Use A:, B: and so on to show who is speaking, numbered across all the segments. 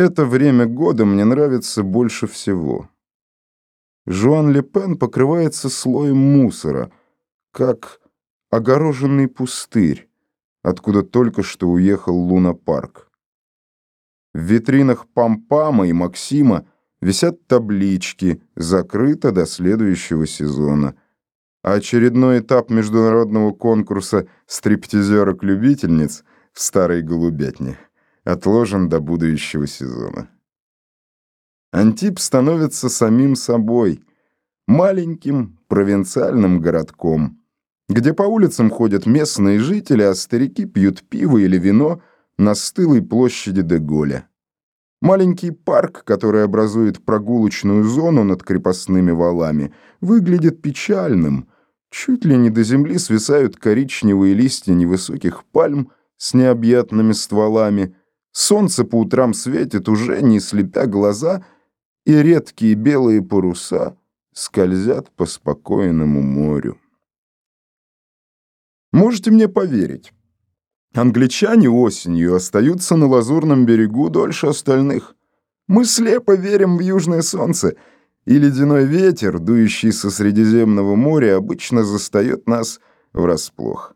A: Это время года мне нравится больше всего. Жуан Лепен покрывается слоем мусора, как огороженный пустырь, откуда только что уехал Луна-парк. В витринах Пампама и Максима висят таблички «Закрыто до следующего сезона», а очередной этап международного конкурса стриптизерок-любительниц в Старой Голубятне отложен до будущего сезона. Антип становится самим собой, маленьким провинциальным городком, где по улицам ходят местные жители, а старики пьют пиво или вино на стылой площади Деголя. Маленький парк, который образует прогулочную зону над крепостными валами, выглядит печальным. Чуть ли не до земли свисают коричневые листья невысоких пальм с необъятными стволами. Солнце по утрам светит уже, не слепя глаза, и редкие белые паруса скользят по спокойному морю. Можете мне поверить, англичане осенью остаются на лазурном берегу дольше остальных. Мы слепо верим в южное солнце, и ледяной ветер, дующий со Средиземного моря, обычно застает нас врасплох.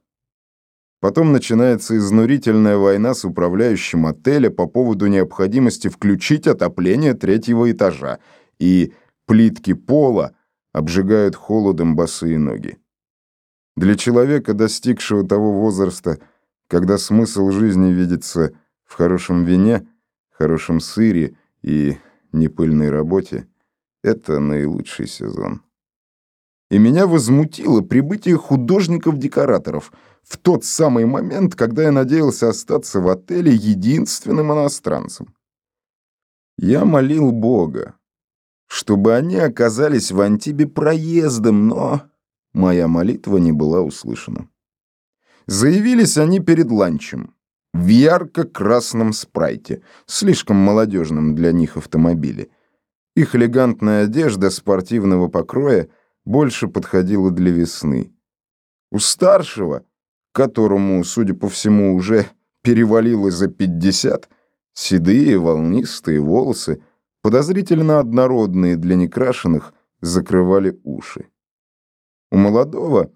A: Потом начинается изнурительная война с управляющим отеля по поводу необходимости включить отопление третьего этажа, и плитки пола обжигают холодом босые ноги. Для человека, достигшего того возраста, когда смысл жизни видится в хорошем вине, хорошем сыре и непыльной работе, это наилучший сезон. И меня возмутило прибытие художников-декораторов в тот самый момент, когда я надеялся остаться в отеле единственным иностранцем. Я молил Бога, чтобы они оказались в Антибе проездом, но моя молитва не была услышана. Заявились они перед ланчем в ярко-красном спрайте, слишком молодежном для них автомобиле. Их элегантная одежда спортивного покроя больше подходила для весны. У старшего, которому, судя по всему, уже перевалило за пятьдесят, седые волнистые волосы, подозрительно однородные для некрашенных, закрывали уши. У молодого,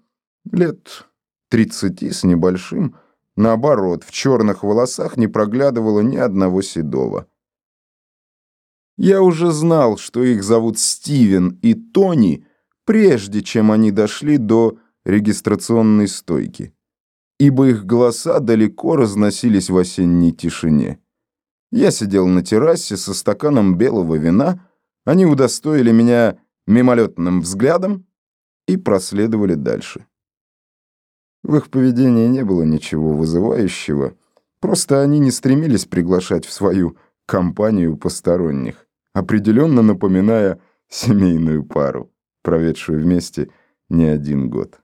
A: лет тридцати с небольшим, наоборот, в черных волосах не проглядывало ни одного седого. Я уже знал, что их зовут Стивен и Тони, прежде чем они дошли до регистрационной стойки, ибо их голоса далеко разносились в осенней тишине. Я сидел на террасе со стаканом белого вина, они удостоили меня мимолетным взглядом, и проследовали дальше. В их поведении не было ничего вызывающего, просто они не стремились приглашать в свою компанию посторонних, определенно напоминая семейную пару, проведшую вместе не один год.